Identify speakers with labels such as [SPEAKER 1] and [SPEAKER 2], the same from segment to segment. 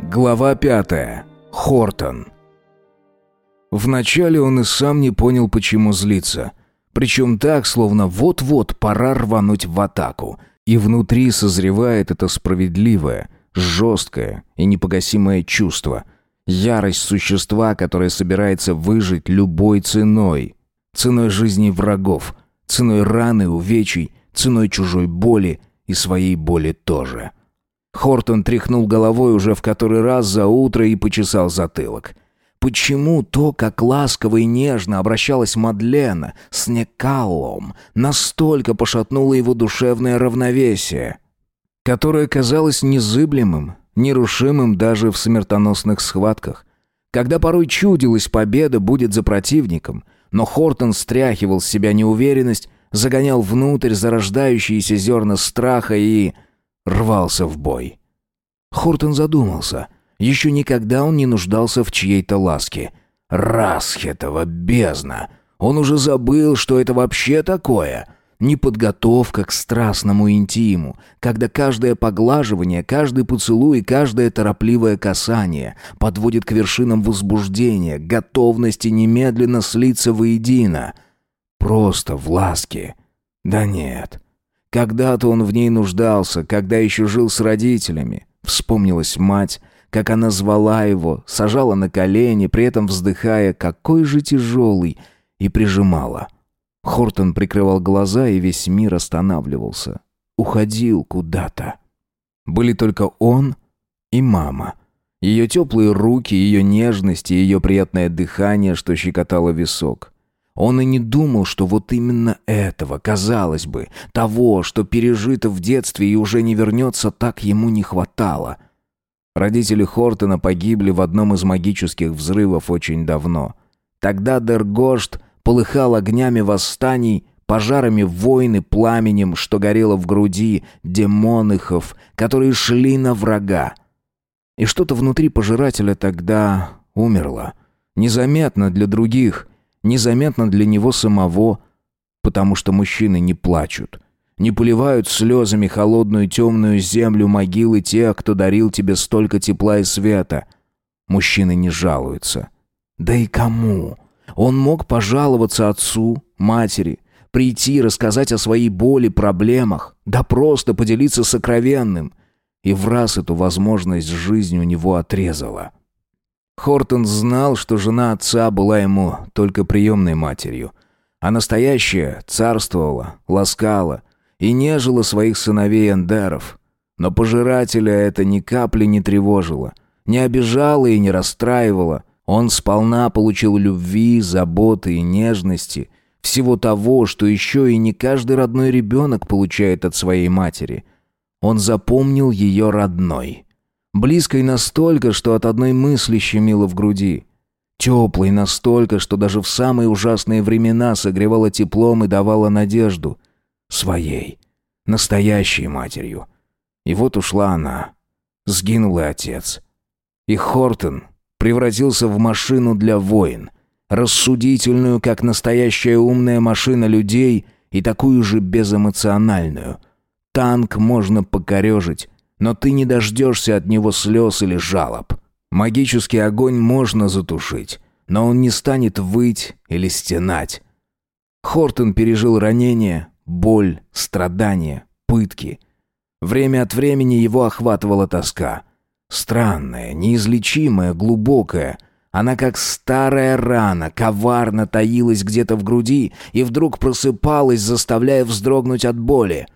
[SPEAKER 1] Глава пятая. Хортон. Вначале он и сам не понял, почему злится. Причем так, словно вот-вот пора рвануть в атаку. И внутри созревает это справедливое, жесткое и непогасимое чувство. Ярость существа, которое собирается выжить любой ценой. Ценой жизни врагов, ценой раны, увечий, ценой чужой боли и своей боли тоже. Хортон тряхнул головой уже в который раз за утро и почесал затылок. Почему то, как ласково и нежно обращалась Мадлена с Некаллом, настолько пошатнуло его душевное равновесие, которое казалось незыблемым, нерушимым даже в смертоносных схватках? Когда порой чудилась победа будет за противником, но Хортон стряхивал с себя неуверенность, загонял внутрь зарождающиеся зерна страха и рвался в бой. Хортон задумался. Еще никогда он не нуждался в чьей-то ласке. Расхетова бездна! Он уже забыл, что это вообще такое. Неподготовка к страстному интиму, когда каждое поглаживание, каждый поцелуй, каждое торопливое касание подводит к вершинам возбуждения, готовности немедленно слиться воедино. Просто в ласке. Да нет, когда-то он в ней нуждался, когда еще жил с родителями. Вспомнилась мать, как она звала его, сажала на колени, при этом вздыхая, какой же тяжелый, и прижимала. Хортон прикрывал глаза, и весь мир останавливался. Уходил куда-то. Были только он и мама. Ее теплые руки, ее нежность и ее приятное дыхание, что щекотало висок. Он и не думал, что вот именно этого, казалось бы, того, что пережито в детстве и уже не вернется, так ему не хватало. Родители Хортона погибли в одном из магических взрывов очень давно. Тогда Дергошт полыхал огнями восстаний, пожарами войны, пламенем, что горело в груди демонихов, которые шли на врага. И что-то внутри пожирателя тогда умерло. Незаметно для других — незаметно для него самого, потому что мужчины не плачут, не поливают слезами холодную темную землю могилы тех, кто дарил тебе столько тепла и света. Мужчины не жалуются. Да и кому? Он мог пожаловаться отцу, матери, прийти, рассказать о своей боли, проблемах, да просто поделиться сокровенным. И в раз эту возможность жизнь у него отрезала. Хортон знал, что жена отца была ему только приемной матерью, а настоящая царствовала, ласкала и нежила своих сыновей Эндеров. Но пожирателя это ни капли не тревожило, не обижало и не расстраивало. Он сполна получил любви, заботы и нежности, всего того, что еще и не каждый родной ребенок получает от своей матери. Он запомнил ее родной. Близкой настолько, что от одной мысли щемило в груди. Теплой настолько, что даже в самые ужасные времена согревала теплом и давала надежду. Своей. Настоящей матерью. И вот ушла она. Сгинул и отец. И Хортон превратился в машину для войн. Рассудительную, как настоящая умная машина людей, и такую же безэмоциональную. Танк можно покорежить, но ты не дождешься от него слез или жалоб. Магический огонь можно затушить, но он не станет выть или стенать. Хортон пережил ранения, боль, страдания, пытки. Время от времени его охватывала тоска. Странная, неизлечимая, глубокая. Она как старая рана, коварно таилась где-то в груди и вдруг просыпалась, заставляя вздрогнуть от боли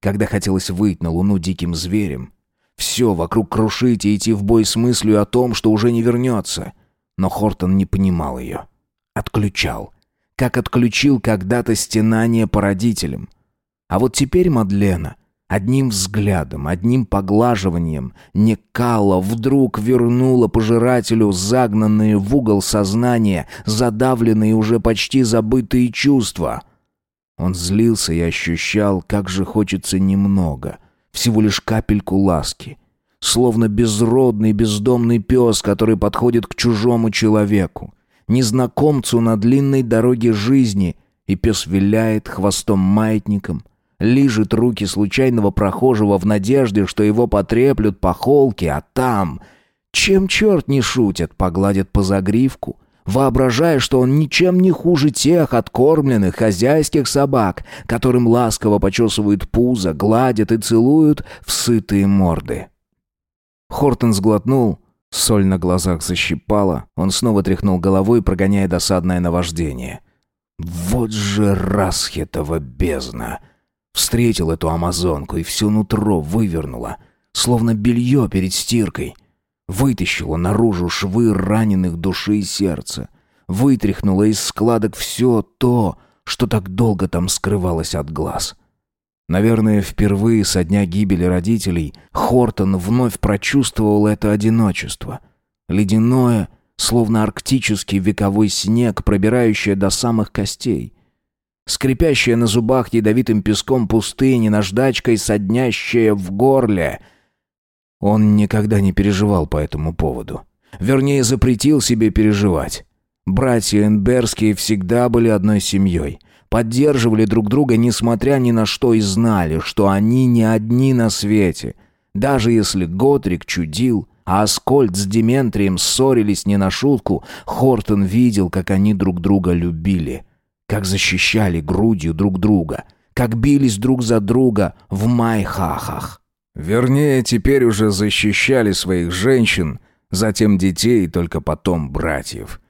[SPEAKER 1] когда хотелось выйти на луну диким зверем. Все вокруг крушить и идти в бой с мыслью о том, что уже не вернется. Но Хортон не понимал ее. Отключал. Как отключил когда-то стенание по родителям. А вот теперь Мадлена Одним взглядом, одним поглаживанием Некала вдруг вернула пожирателю загнанные в угол сознания, задавленные уже почти забытые чувства. Он злился и ощущал, как же хочется немного, всего лишь капельку ласки. Словно безродный бездомный пес, который подходит к чужому человеку, незнакомцу на длинной дороге жизни, и пес виляет хвостом маятником, лижет руки случайного прохожего в надежде, что его потреплют по холке, а там Чем черт не шутит, погладит по загривку, воображая, что он ничем не хуже тех откормленных хозяйских собак, которым ласково почесывают пузо, гладят и целуют в сытые морды. Хортон сглотнул, соль на глазах защипала, он снова тряхнул головой, прогоняя досадное наваждение. «Вот же расхитова бездна!» Встретил эту амазонку и все нутро вывернула, словно белье перед стиркой. Вытащила наружу швы раненых души и сердца. Вытряхнула из складок все то, что так долго там скрывалось от глаз. Наверное, впервые со дня гибели родителей Хортон вновь прочувствовал это одиночество. Ледяное, словно арктический вековой снег, пробирающее до самых костей. Скрипящая на зубах ядовитым песком пустыни, наждачкой соднящая в горле. Он никогда не переживал по этому поводу. Вернее, запретил себе переживать. Братья Энберские всегда были одной семьей — поддерживали друг друга несмотря ни на что и знали, что они не одни на свете. Даже если Готрик чудил, а Аскольд с Дементрием ссорились не на шутку, Хортон видел, как они друг друга любили, как защищали грудью друг друга, как бились друг за друга в майхахах. Вернее, теперь уже защищали своих женщин, затем детей и только потом братьев.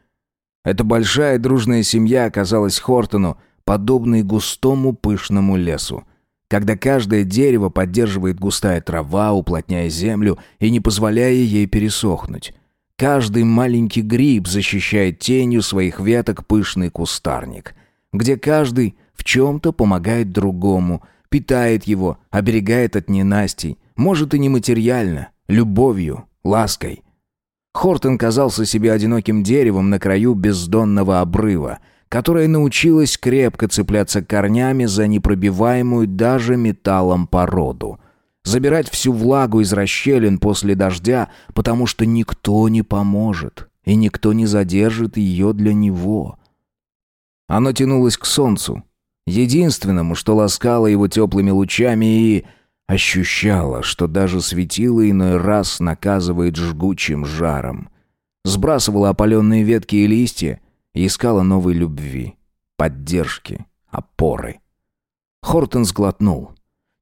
[SPEAKER 1] Эта большая дружная семья оказалась Хортону подобный густому пышному лесу, когда каждое дерево поддерживает густая трава, уплотняя землю и не позволяя ей пересохнуть. Каждый маленький гриб защищает тенью своих веток пышный кустарник, где каждый в чем-то помогает другому, питает его, оберегает от ненастий, может и не материально, любовью, лаской. Хортон казался себе одиноким деревом на краю бездонного обрыва, которая научилась крепко цепляться корнями за непробиваемую даже металлом породу. Забирать всю влагу из расщелин после дождя, потому что никто не поможет, и никто не задержит ее для него. Оно тянулось к солнцу, единственному, что ласкало его теплыми лучами и ощущало, что даже светило иной раз наказывает жгучим жаром. Сбрасывало опаленные ветки и листья, и искала новой любви, поддержки, опоры. Хортон сглотнул.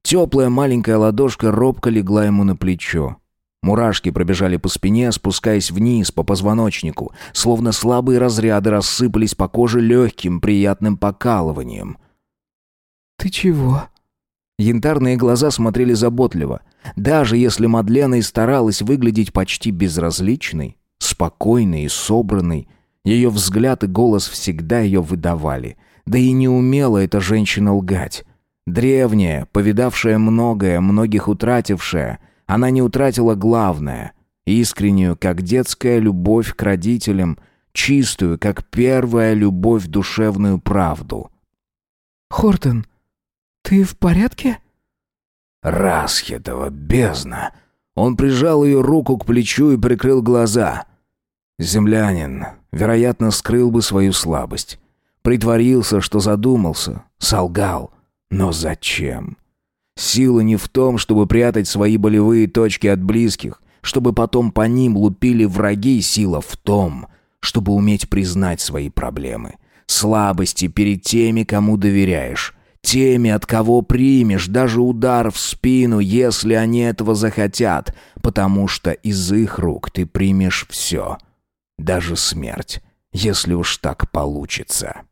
[SPEAKER 1] Теплая маленькая ладошка робко легла ему на плечо. Мурашки пробежали по спине, спускаясь вниз по позвоночнику, словно слабые разряды рассыпались по коже легким приятным покалыванием.
[SPEAKER 2] «Ты чего?»
[SPEAKER 1] Янтарные глаза смотрели заботливо. Даже если Мадлена и старалась выглядеть почти безразличной, спокойной и собранной, ее взгляд и голос всегда ее выдавали. Да и не умела эта женщина лгать. Древняя, повидавшая многое, многих утратившая, она не утратила главное — искреннюю, как детская любовь к родителям, чистую, как первая любовь душевную правду.
[SPEAKER 2] «Хортон, ты в порядке?»
[SPEAKER 1] «Расхитова бездна!» Он прижал ее руку к плечу и прикрыл глаза. Землянин, вероятно, скрыл бы свою слабость. Притворился, что задумался, солгал. Но зачем? Сила не в том, чтобы прятать свои болевые точки от близких, чтобы потом по ним лупили враги, сила в том, чтобы уметь признать свои проблемы. Слабости перед теми, кому доверяешь. Теми, от кого примешь даже удар в спину, если они этого захотят, потому что из их рук ты примешь все — даже смерть, если уж так получится.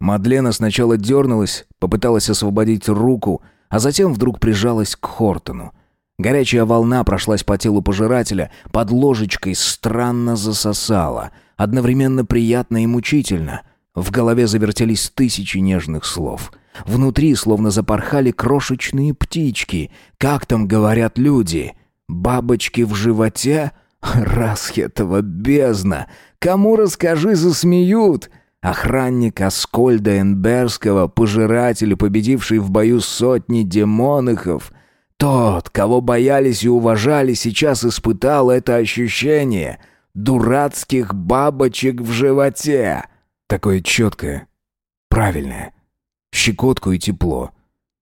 [SPEAKER 1] Мадлена сначала дернулась, попыталась освободить руку, а затем вдруг прижалась к Хортону. Горячая волна прошлась по телу пожирателя, под ложечкой странно засосала, одновременно приятно и мучительно. В голове завертелись тысячи нежных слов. Внутри словно запорхали крошечные птички. Как там говорят люди? «Бабочки в животе?» Расхетова бездна! Кому расскажи, засмеют!» Охранник Аскольда Энберского, пожиратель, победивший в бою сотни демонихов, тот, кого боялись и уважали, сейчас испытал это ощущение дурацких бабочек в животе. Такое четкое, правильное, щекотку и тепло.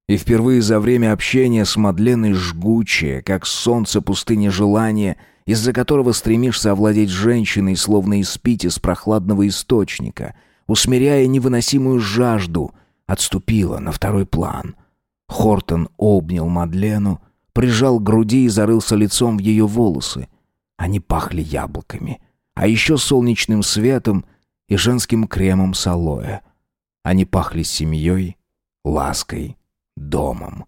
[SPEAKER 1] И впервые за время общения с Мадленой жгучее, как солнце пустыни желания — из-за которого стремишься овладеть женщиной, словно испить из прохладного источника, усмиряя невыносимую жажду, отступила на второй план. Хортон обнял Мадлену, прижал к груди и зарылся лицом в ее волосы. Они пахли яблоками, а еще солнечным светом и женским кремом с алоэ. Они пахли семьей, лаской, домом.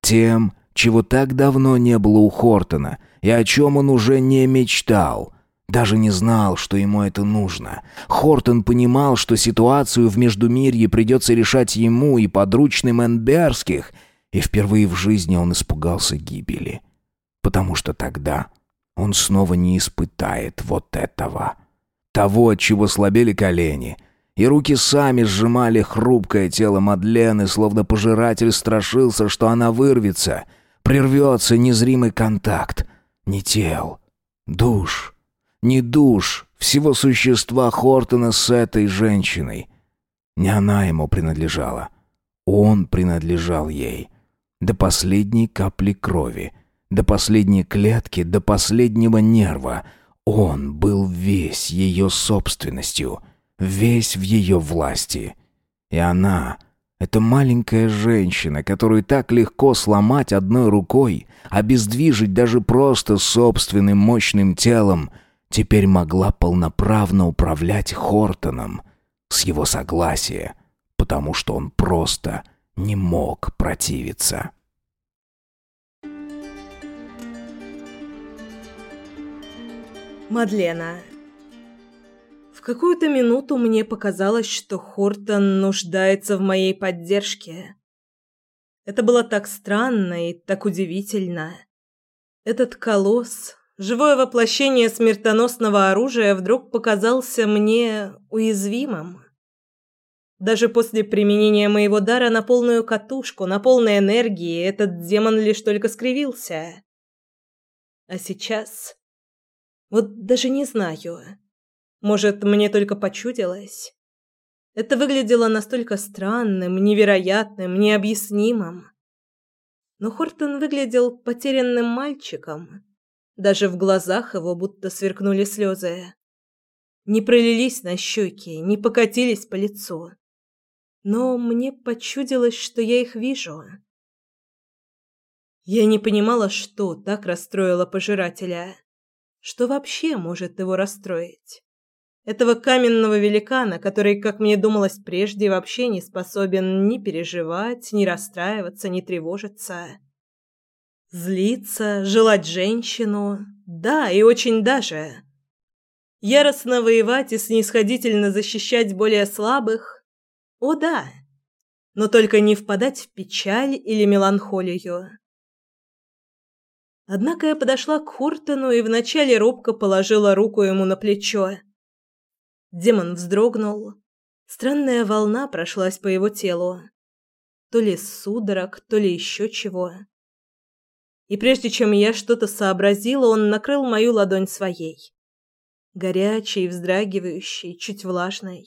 [SPEAKER 1] Тем, чего так давно не было у Хортона, и о чем он уже не мечтал. Даже не знал, что ему это нужно. Хортон понимал, что ситуацию в Междумирье придется решать ему и подручным Энберских, и впервые в жизни он испугался гибели. Потому что тогда он снова не испытает вот этого. Того, от чего слабели колени, и руки сами сжимали хрупкое тело Мадлены, словно пожиратель страшился, что она вырвется, прервется незримый контакт. Не тел, душ, не душ всего существа Хортона с этой женщиной. Не она ему принадлежала. Он принадлежал ей. До последней капли крови, до последней клетки, до последнего нерва. Он был весь ее собственностью — весь в ее власти. И она, эта маленькая женщина, которую так легко сломать одной рукой, обездвижить даже просто собственным мощным телом, теперь могла полноправно управлять Хортоном с его согласия, потому что он просто не мог противиться.
[SPEAKER 3] Мадлена какую-то минуту мне показалось, что Хортон нуждается в моей поддержке. Это было так странно и так удивительно. Этот колосс, живое воплощение смертоносного оружия, вдруг показался мне уязвимым. Даже после применения моего дара на полную катушку, на полной энергии, этот демон лишь только скривился. А сейчас... Вот даже не знаю... Может, мне только почудилось? Это выглядело настолько странным, невероятным, необъяснимым. Но Хортон выглядел потерянным мальчиком. Даже в глазах его будто сверкнули слезы. Не пролились на щеки, не покатились по лицу. Но мне почудилось, что я их вижу. Я не понимала, что так расстроило пожирателя. Что вообще может его расстроить? Этого каменного великана, который, как мне думалось прежде, вообще не способен ни переживать, ни расстраиваться, ни тревожиться. Злиться, желать женщину, да, и очень даже. Яростно воевать и снисходительно защищать более слабых, о да, но только не впадать в печаль или меланхолию. Однако я подошла к Хортону и вначале робко положила руку ему на плечо. Демон вздрогнул. Странная волна прошлась по его телу. То ли судорог, то ли еще чего. И прежде чем я что-то сообразила, он накрыл мою ладонь своей. Горячей, вздрагивающей, чуть влажной.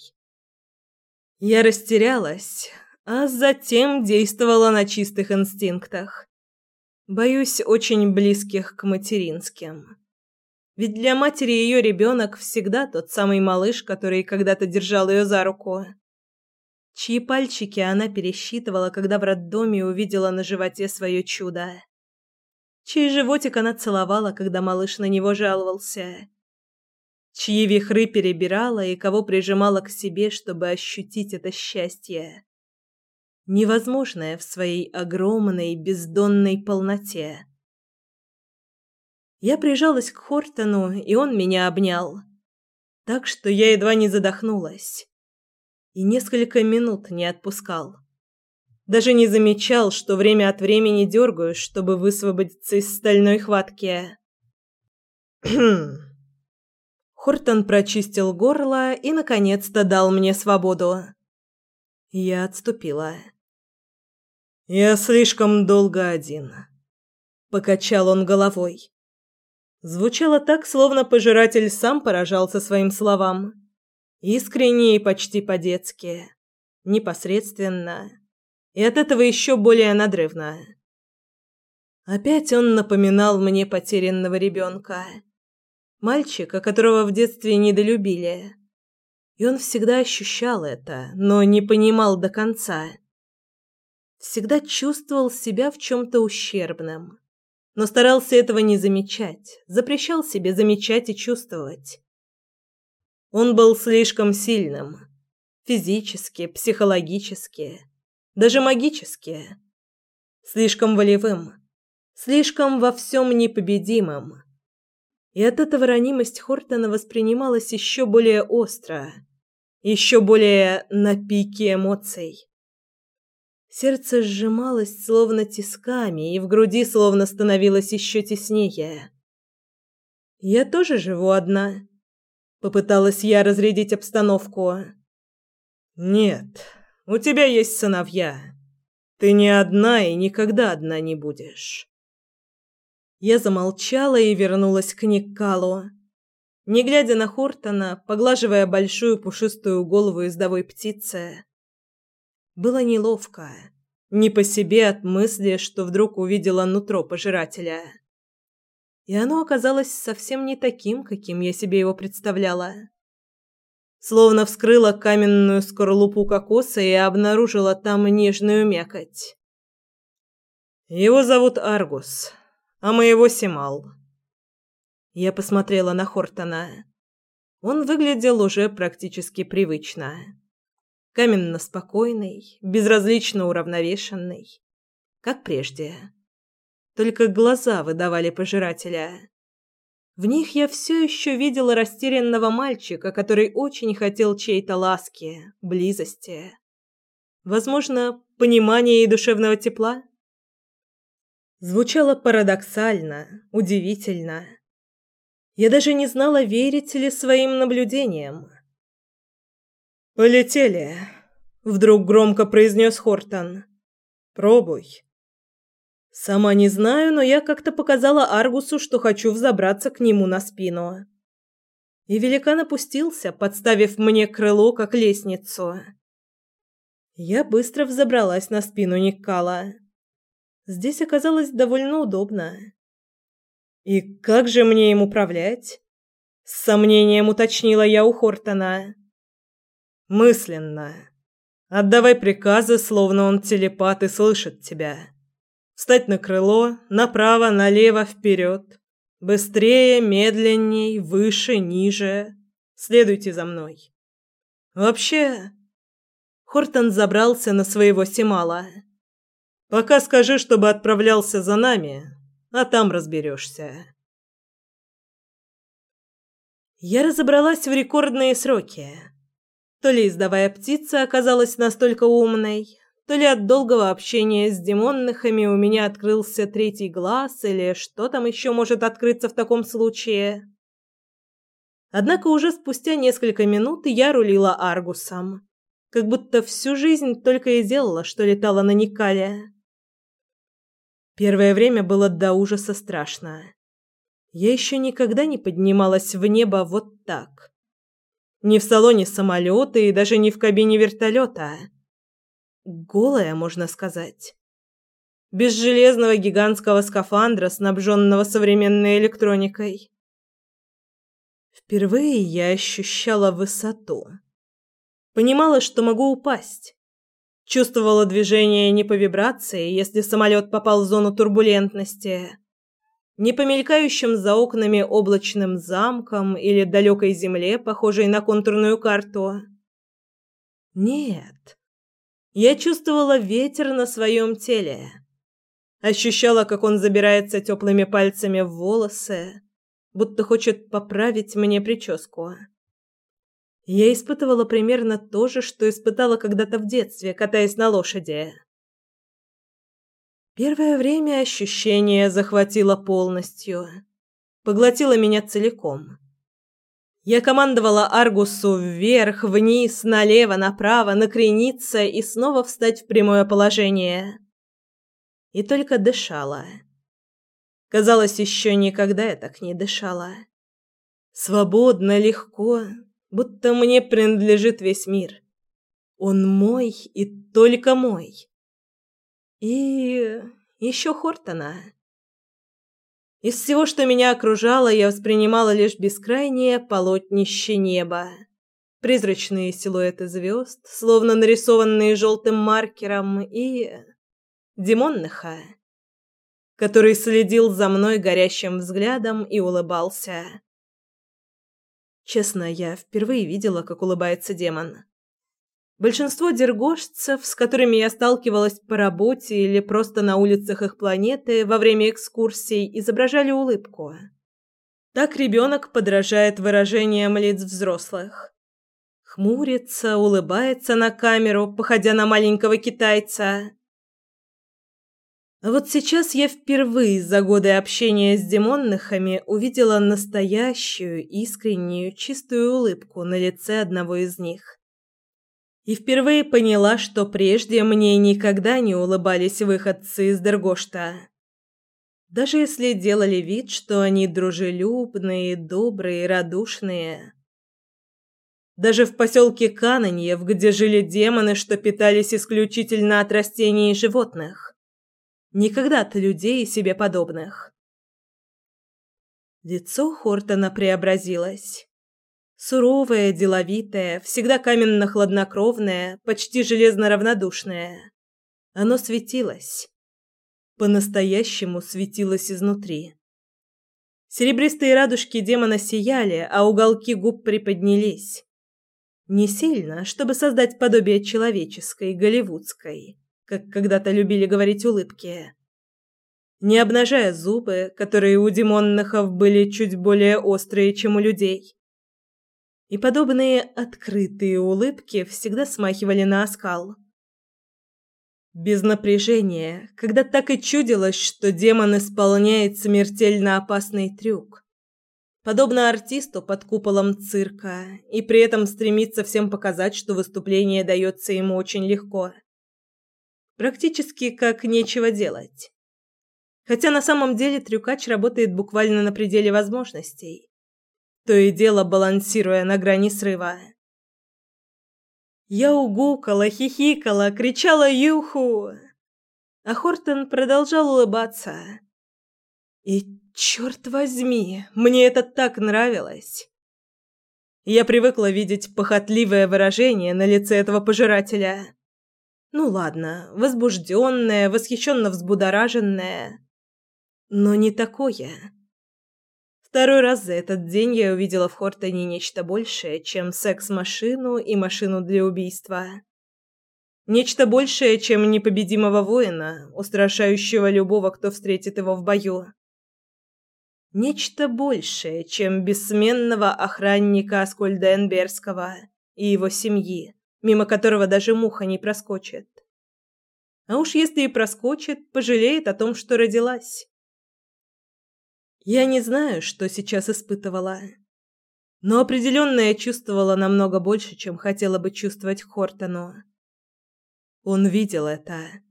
[SPEAKER 3] Я растерялась, а затем действовала на чистых инстинктах. Боюсь, очень близких к материнским. Ведь для матери ее ребенок всегда тот самый малыш, который когда-то держал ее за руку. Чьи пальчики она пересчитывала, когда в роддоме увидела на животе свое чудо. Чей животик она целовала, когда малыш на него жаловался. Чьи вихры перебирала и кого прижимала к себе, чтобы ощутить это счастье. Невозможное в своей огромной бездонной полноте. Я прижалась к Хортону, и он меня обнял. Так что я едва не задохнулась. И несколько минут не отпускал. Даже не замечал, что время от времени дергаю, чтобы высвободиться из стальной хватки. Хортон прочистил горло и, наконец-то, дал мне свободу. Я отступила. «Я слишком долго один», — покачал он головой. Звучало так, словно пожиратель сам поражался своим словам. Искренне и почти по-детски. Непосредственно. И от этого еще более надрывно. Опять он напоминал мне потерянного ребенка. Мальчика, которого в детстве недолюбили. И он всегда ощущал это, но не понимал до конца. Всегда чувствовал себя в чем-то ущербным, но старался этого не замечать, запрещал себе замечать и чувствовать. Он был слишком сильным. Физически, психологически, даже магически. Слишком волевым. Слишком во всем непобедимым. И от этого ранимость Хортона воспринималась еще более остро, еще более на пике эмоций. Сердце сжималось словно тисками, и в груди словно становилось еще теснее. «Я тоже живу одна», — попыталась я разрядить обстановку. «Нет, у тебя есть сыновья. Ты не одна и никогда одна не будешь». Я замолчала и вернулась к Никкалу. Не глядя на Хортона, поглаживая большую пушистую голову издовой птицы, было неловко, не по себе от мысли, что вдруг увидела нутро пожирателя. И оно оказалось совсем не таким, каким я себе его представляла. Словно вскрыла каменную скорлупу кокоса и обнаружила там нежную мякоть. Его зовут Аргус, а моего Семал. Я посмотрела на Хортона. Он выглядел уже практически привычно. Каменно спокойный, безразлично уравновешенный, как прежде. Только глаза выдавали пожирателя. В них я все еще видела растерянного мальчика, который очень хотел чьей-то ласки, близости. Возможно, понимания и душевного тепла? Звучало парадоксально, удивительно. Я даже не знала, верить ли своим наблюдениям. «Полетели», — вдруг громко произнес Хортон. «Пробуй». Сама не знаю, но я как-то показала Аргусу, что хочу взобраться к нему на спину. И великан опустился, подставив мне крыло, как лестницу. Я быстро взобралась на спину Никкала. Здесь оказалось довольно удобно. И как же мне им управлять? С сомнением уточнила я у Хортона. Мысленно. Отдавай приказы, словно он телепат и слышит тебя. Встать на крыло, направо, налево, вперед. Быстрее, медленней, выше, ниже. Следуйте за мной. Вообще, Хортон забрался на своего Семала. Пока скажи, чтобы отправлялся за нами, а там разберешься. Я разобралась в рекордные сроки. То ли издавая птица оказалась настолько умной, то ли от долгого общения с демонныхами у меня открылся третий глаз, или что там еще может открыться в таком случае. Однако уже спустя несколько минут я рулила Аргусом, как будто всю жизнь только и делала, что летала на Никале. Первое время было до ужаса страшно. Я еще никогда не поднималась в небо вот так. Ни в салоне самолета и даже не в кабине вертолета. Голая, можно сказать. Без железного гигантского скафандра, снабженного современной электроникой. Впервые я ощущала высоту. Понимала, что могу упасть. Чувствовала движение не по вибрации, если самолет попал в зону турбулентности, не по мелькающим за окнами облачным замкам или далекой земле, похожей на контурную карту. Нет. Я чувствовала ветер на своем теле. Ощущала, как он забирается теплыми пальцами в волосы, будто хочет поправить мне прическу. Я испытывала примерно то же, что испытала когда-то в детстве, катаясь на лошади. Первое время ощущение захватило полностью, поглотило меня целиком. Я командовала Аргусу вверх, вниз, налево, направо, накрениться и снова встать в прямое положение. И только дышала. Казалось, еще никогда я так не дышала. Свободно, легко, будто мне принадлежит весь мир. Он мой и только мой. И еще Хортона. Из всего, что меня окружало, я воспринимала лишь бескрайнее полотнище неба. Призрачные силуэты звезд, словно нарисованные желтым маркером, и... Димонныха, который следил за мной горящим взглядом и улыбался. Честно, я впервые видела, как улыбается демон. Большинство дергошцев, с которыми я сталкивалась по работе или просто на улицах их планеты во время экскурсий, изображали улыбку. Так ребенок подражает выражениям лиц взрослых. Хмурится, улыбается на камеру, походя на маленького китайца. А вот сейчас я впервые за годы общения с демонныхами увидела настоящую, искреннюю, чистую улыбку на лице одного из них. И впервые поняла, что прежде мне никогда не улыбались выходцы из Дергошта. Даже если делали вид, что они дружелюбные, добрые, радушные. Даже в поселке Кананьев, где жили демоны, что питались исключительно от растений и животных никогда от людей себе подобных. Лицо Хортона преобразилось. Суровое, деловитое, всегда каменно-хладнокровное, почти железно-равнодушное. Оно светилось. По-настоящему светилось изнутри. Серебристые радужки демона сияли, а уголки губ приподнялись. Не сильно, чтобы создать подобие человеческой, голливудской как когда-то любили говорить улыбки. Не обнажая зубы, которые у демоннахов были чуть более острые, чем у людей. И подобные открытые улыбки всегда смахивали на оскал. Без напряжения, когда так и чудилось, что демон исполняет смертельно опасный трюк. Подобно артисту под куполом цирка, и при этом стремится всем показать, что выступление дается ему очень легко. Практически как нечего делать. Хотя на самом деле трюкач работает буквально на пределе возможностей. То и дело балансируя на грани срыва. Я угукала, хихикала, кричала «Юху!», а Хортон продолжал улыбаться. И, черт возьми, мне это так нравилось. Я привыкла видеть похотливое выражение на лице этого пожирателя. Ну ладно, возбужденная, восхищенно взбудораженная. Но не такое. Второй раз за этот день я увидела в Хортоне нечто большее, чем секс-машину и машину для убийства. Нечто большее, чем непобедимого воина, устрашающего любого, кто встретит его в бою. Нечто большее, чем бессменного охранника Аскольда Энберского и его семьи мимо которого даже муха не проскочит. А уж если и проскочит, пожалеет о том, что родилась. Я не знаю, что сейчас испытывала, но определенно я чувствовала намного больше, чем хотела бы чувствовать Хортону. Он видел это,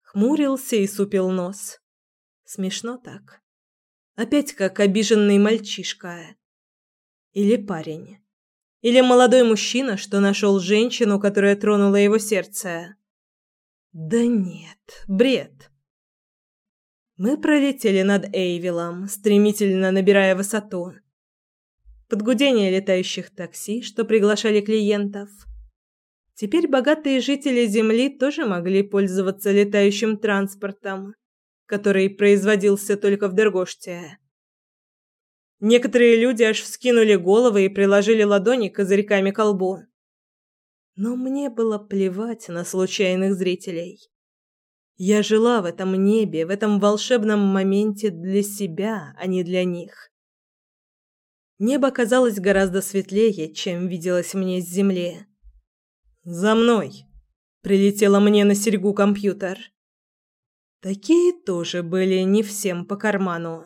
[SPEAKER 3] хмурился и супил нос. Смешно так. Опять как обиженный мальчишка. Или парень. Или молодой мужчина, что нашел женщину, которая тронула его сердце? Да нет, бред. Мы пролетели над Эйвилом, стремительно набирая высоту. Под гудение летающих такси, что приглашали клиентов. Теперь богатые жители Земли тоже могли пользоваться летающим транспортом, который производился только в Дергоште. Некоторые люди аж вскинули головы и приложили ладони козырьками к лбу. Но мне было плевать на случайных зрителей. Я жила в этом небе, в этом волшебном моменте для себя, а не для них. Небо казалось гораздо светлее, чем виделось мне с земли. «За мной!» — прилетело мне на серьгу компьютер. Такие тоже были не всем по карману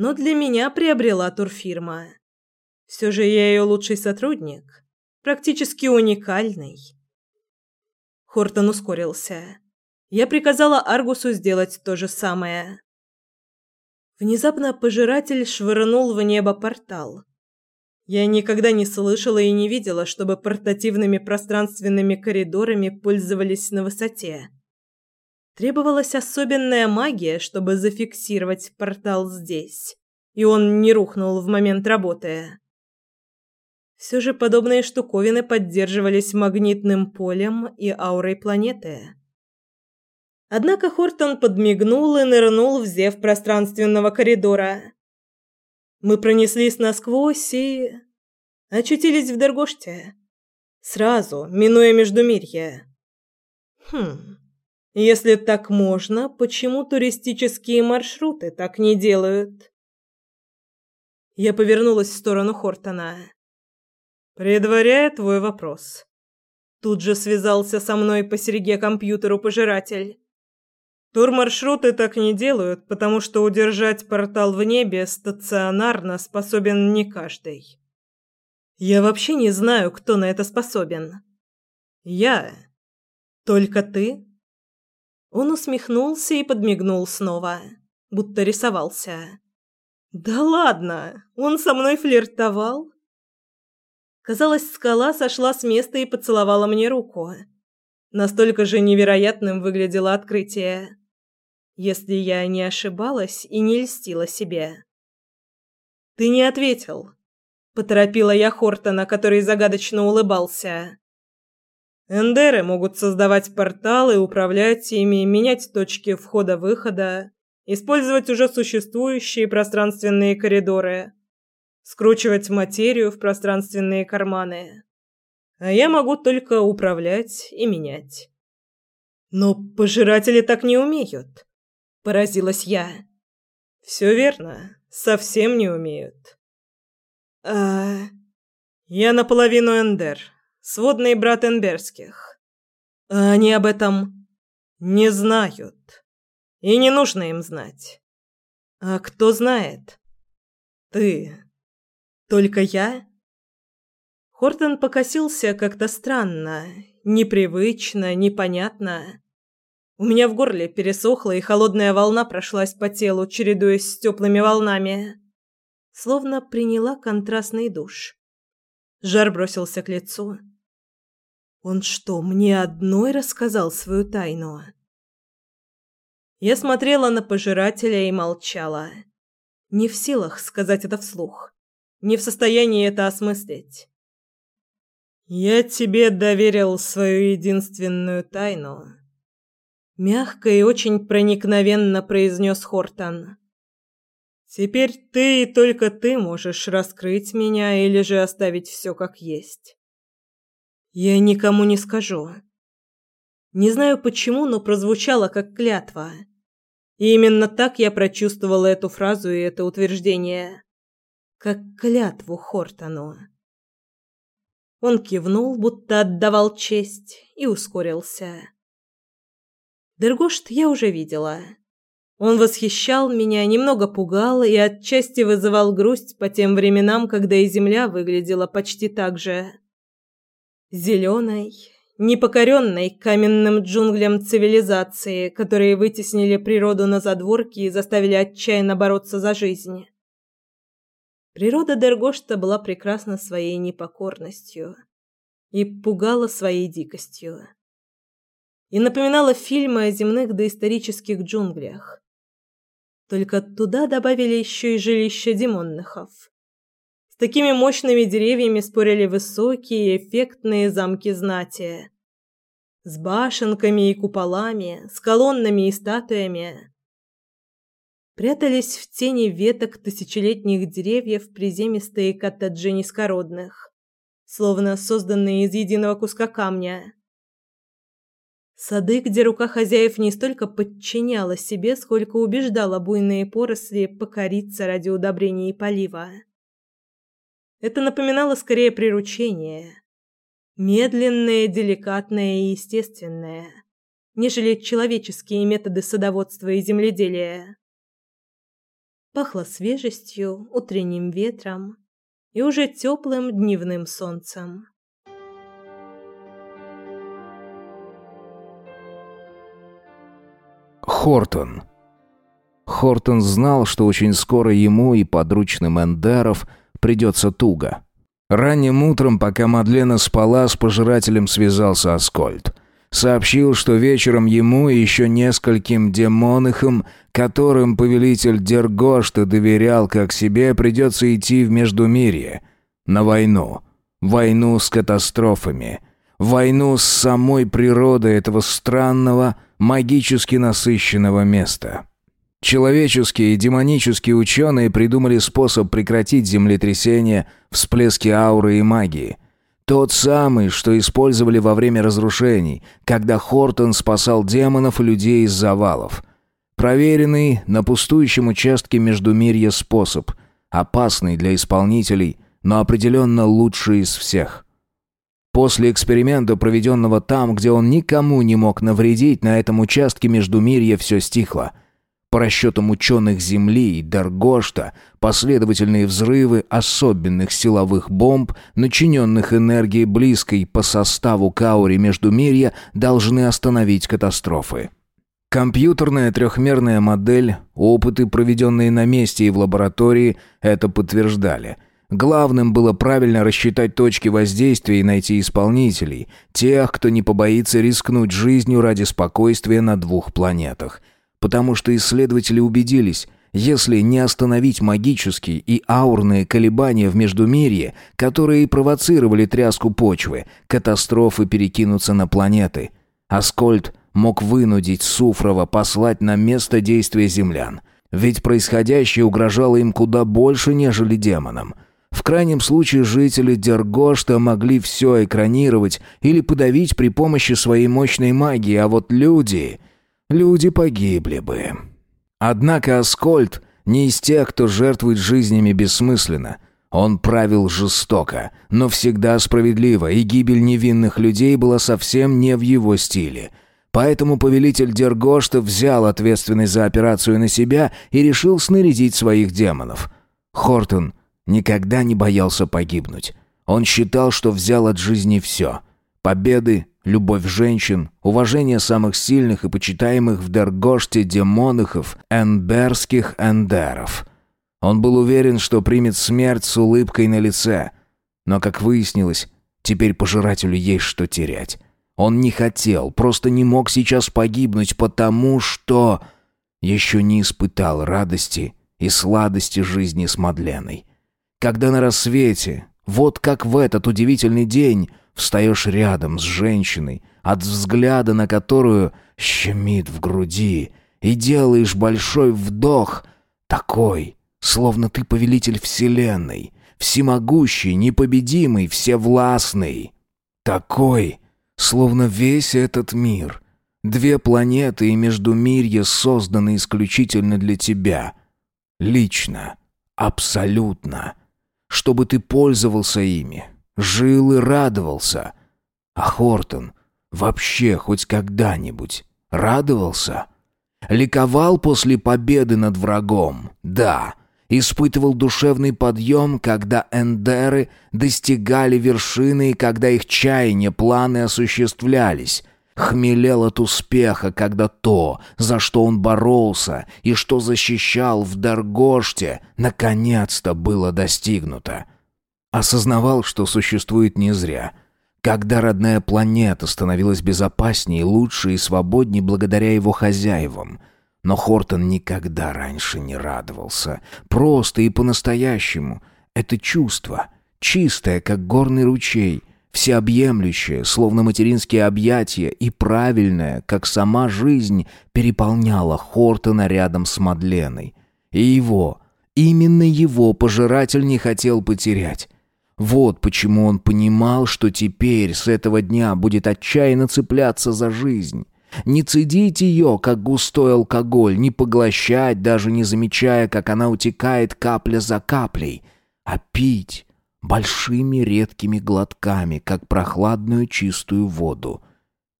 [SPEAKER 3] но для меня приобрела турфирма. Все же я ее лучший сотрудник, практически уникальный. Хортон ускорился. Я приказала Аргусу сделать то же самое. Внезапно пожиратель швырнул в небо портал. Я никогда не слышала и не видела, чтобы портативными пространственными коридорами пользовались на высоте. Требовалась особенная магия, чтобы зафиксировать портал здесь, и он не рухнул в момент работы. Все же подобные штуковины поддерживались магнитным полем и аурой планеты. Однако Хортон подмигнул и нырнул в зев пространственного коридора. Мы пронеслись насквозь и... очутились в Дергоште. Сразу, минуя Междумирье. Хм... Если так можно, почему туристические маршруты так не делают? Я повернулась в сторону Хортона. Предваряя твой вопрос. Тут же связался со мной по серьге компьютеру пожиратель. Турмаршруты так не делают, потому что удержать портал в небе стационарно способен не каждый. Я вообще не знаю, кто на это способен. Я. Только ты? Он усмехнулся и подмигнул снова, будто рисовался. Да ладно, он со мной флиртовал. Казалось, скала сошла с места и поцеловала мне руку. Настолько же невероятным выглядело открытие. Если я не ошибалась и не льстила себе. Ты не ответил, поторопила я Хортона, который загадочно улыбался. Эндеры могут создавать порталы, управлять ими, менять точки входа-выхода, использовать уже существующие пространственные коридоры, скручивать материю в пространственные карманы. А я могу только управлять и менять. Но пожиратели так не умеют, поразилась я. Все верно, совсем не умеют. А я наполовину эндер сводный брат Энберских. А они об этом не знают. И не нужно им знать. А кто знает? Ты. Только я? Хортон покосился как-то странно, непривычно, непонятно. У меня в горле пересохло, и холодная волна прошлась по телу, чередуясь с теплыми волнами. Словно приняла контрастный душ. Жар бросился к лицу. Он что, мне одной рассказал свою тайну? Я смотрела на пожирателя и молчала. Не в силах сказать это вслух. Не в состоянии это осмыслить. Я тебе доверил свою единственную тайну. Мягко и очень проникновенно произнес Хортон. Теперь ты и только ты можешь раскрыть меня или же оставить все как есть. Я никому не скажу. Не знаю почему, но прозвучало как клятва. И именно так я прочувствовала эту фразу и это утверждение. Как клятву Хортону. Он кивнул, будто отдавал честь, и ускорился. Дергошт я уже видела. Он восхищал меня, немного пугал и отчасти вызывал грусть по тем временам, когда и земля выглядела почти так же зеленой, непокоренной каменным джунглям цивилизации, которые вытеснили природу на задворки и заставили отчаянно бороться за жизнь. Природа Дергошта была прекрасна своей непокорностью и пугала своей дикостью. И напоминала фильмы о земных доисторических джунглях. Только туда добавили еще и жилища демонныхов такими мощными деревьями спорили высокие эффектные замки знати. С башенками и куполами, с колоннами и статуями. Прятались в тени веток тысячелетних деревьев приземистые коттеджи низкородных, словно созданные из единого куска камня. Сады, где рука хозяев не столько подчиняла себе, сколько убеждала буйные поросли покориться ради удобрения и полива. Это напоминало скорее приручение. Медленное, деликатное и естественное, нежели человеческие методы садоводства и земледелия. Пахло свежестью, утренним ветром и уже теплым дневным солнцем.
[SPEAKER 1] Хортон. Хортон знал, что очень скоро ему и подручным Эндеров – придется туго. Ранним утром, пока Мадлена спала, с пожирателем связался Аскольд. Сообщил, что вечером ему и еще нескольким демонихам, которым повелитель Дергошта доверял как себе, придется идти в Междумирье. На войну. Войну с катастрофами. Войну с самой природой этого странного, магически насыщенного места. Человеческие и демонические ученые придумали способ прекратить землетрясения, всплески ауры и магии. Тот самый, что использовали во время разрушений, когда Хортон спасал демонов и людей из завалов. Проверенный на пустующем участке Междумирья способ, опасный для исполнителей, но определенно лучший из всех. После эксперимента, проведенного там, где он никому не мог навредить, на этом участке Междумирья все стихло – по расчетам ученых Земли и Даргошта, последовательные взрывы особенных силовых бомб, начиненных энергией близкой по составу к ауре Междумирья, должны остановить катастрофы. Компьютерная трехмерная модель, опыты, проведенные на месте и в лаборатории, это подтверждали – Главным было правильно рассчитать точки воздействия и найти исполнителей, тех, кто не побоится рискнуть жизнью ради спокойствия на двух планетах потому что исследователи убедились, если не остановить магические и аурные колебания в Междумирье, которые и провоцировали тряску почвы, катастрофы перекинутся на планеты. Аскольд мог вынудить Суфрова послать на место действия землян. Ведь происходящее угрожало им куда больше, нежели демонам. В крайнем случае жители Дергошта могли все экранировать или подавить при помощи своей мощной магии, а вот люди люди погибли бы. Однако Аскольд не из тех, кто жертвует жизнями бессмысленно. Он правил жестоко, но всегда справедливо, и гибель невинных людей была совсем не в его стиле. Поэтому повелитель Дергошта взял ответственность за операцию на себя и решил снарядить своих демонов. Хортон никогда не боялся погибнуть. Он считал, что взял от жизни все. Победы, любовь женщин, уважение самых сильных и почитаемых в Дергоште демонахов, энберских эндеров. Он был уверен, что примет смерть с улыбкой на лице. Но, как выяснилось, теперь пожирателю есть что терять. Он не хотел, просто не мог сейчас погибнуть, потому что еще не испытал радости и сладости жизни с Мадленой. Когда на рассвете, вот как в этот удивительный день, Встаешь рядом с женщиной, от взгляда на которую щемит в груди, и делаешь большой вдох, такой, словно ты повелитель вселенной, всемогущий, непобедимый, всевластный. Такой, словно весь этот мир, две планеты и междумирье созданы исключительно для тебя. Лично, абсолютно, чтобы ты пользовался ими, жил и радовался. А Хортон вообще хоть когда-нибудь радовался? Ликовал после победы над врагом, да. Испытывал душевный подъем, когда эндеры достигали вершины и когда их чаяния, планы осуществлялись. Хмелел от успеха, когда то, за что он боролся и что защищал в Даргоште, наконец-то было достигнуто. Осознавал, что существует не зря. Когда родная планета становилась безопаснее, лучше и свободнее благодаря его хозяевам. Но Хортон никогда раньше не радовался. Просто и по-настоящему. Это чувство, чистое, как горный ручей, всеобъемлющее, словно материнские объятия, и правильное, как сама жизнь, переполняло Хортона рядом с Мадленой. И его, именно его пожиратель не хотел потерять. Вот почему он понимал, что теперь с этого дня будет отчаянно цепляться за жизнь. Не цедить ее, как густой алкоголь, не поглощать, даже не замечая, как она утекает капля за каплей, а пить большими редкими глотками, как прохладную чистую воду.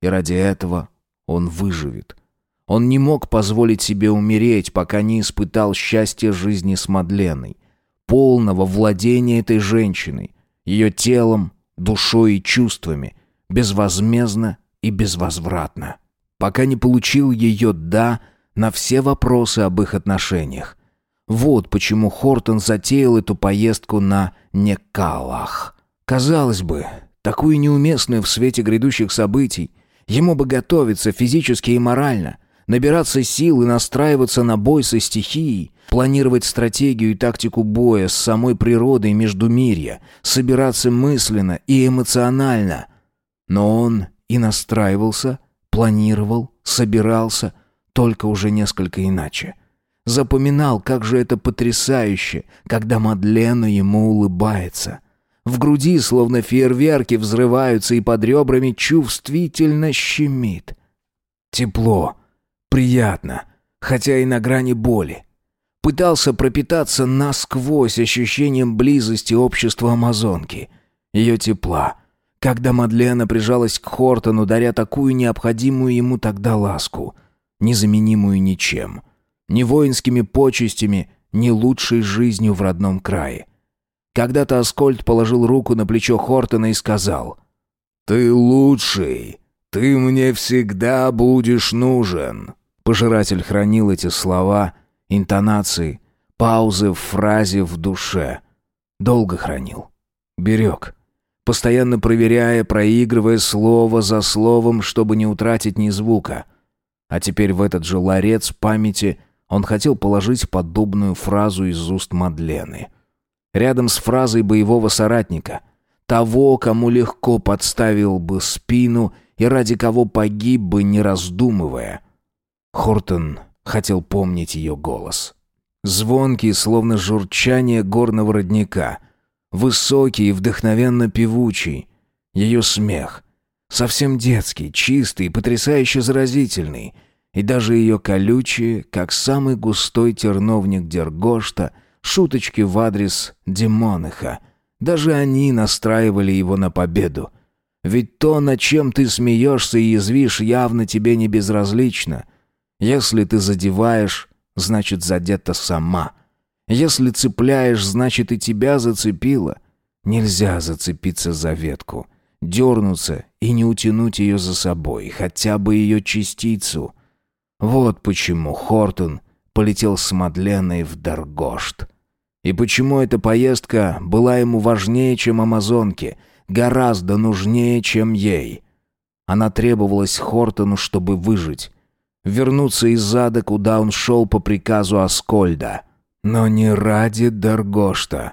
[SPEAKER 1] И ради этого он выживет. Он не мог позволить себе умереть, пока не испытал счастья жизни с Мадленой полного владения этой женщиной, ее телом, душой и чувствами, безвозмездно и безвозвратно. Пока не получил ее «да» на все вопросы об их отношениях. Вот почему Хортон затеял эту поездку на Некалах. Казалось бы, такую неуместную в свете грядущих событий, Ему бы готовиться физически и морально, набираться сил и настраиваться на бой со стихией, планировать стратегию и тактику боя с самой природой Междумирья, собираться мысленно и эмоционально. Но он и настраивался, планировал, собирался, только уже несколько иначе. Запоминал, как же это потрясающе, когда Мадлена ему улыбается. В груди, словно фейерверки, взрываются и под ребрами чувствительно щемит. Тепло, приятно, хотя и на грани боли. Пытался пропитаться насквозь ощущением близости общества амазонки, ее тепла, когда Мадлена прижалась к Хортону, даря такую необходимую ему тогда ласку, незаменимую ничем — ни воинскими почестями, ни лучшей жизнью в родном крае. Когда-то Аскольд положил руку на плечо Хортона и сказал «Ты лучший, ты мне всегда будешь нужен». Пожиратель хранил эти слова, интонации, паузы в фразе в душе. Долго хранил. Берег. Постоянно проверяя, проигрывая слово за словом, чтобы не утратить ни звука. А теперь в этот же ларец памяти – он хотел положить подобную фразу из уст Мадлены. Рядом с фразой боевого соратника. Того, кому легко подставил бы спину и ради кого погиб бы, не раздумывая. Хортон хотел помнить ее голос. Звонкий, словно журчание горного родника. Высокий и вдохновенно певучий. Ее смех. Совсем детский, чистый, потрясающе заразительный — и даже ее колючие, как самый густой терновник Дергошта, шуточки в адрес Демоныха, даже они настраивали его на победу. Ведь то, над чем ты смеешься и язвишь, явно тебе не безразлично. Если ты задеваешь, значит задета сама. Если цепляешь, значит и тебя зацепило. Нельзя зацепиться за ветку, дернуться и не утянуть ее за собой, хотя бы ее частицу — вот почему Хортон полетел с Мадленой в Даргошт. И почему эта поездка была ему важнее, чем Амазонке, гораздо нужнее, чем ей. Она требовалась Хортону, чтобы выжить. Вернуться из ада, куда он шел по приказу Аскольда. Но не ради Даргошта,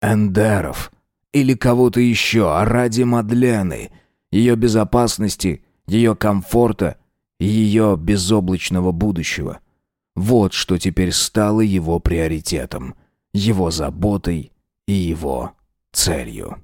[SPEAKER 1] Эндеров или кого-то еще, а ради Мадлены, ее безопасности, ее комфорта ее безоблачного будущего. Вот что теперь стало его приоритетом, его заботой и его целью.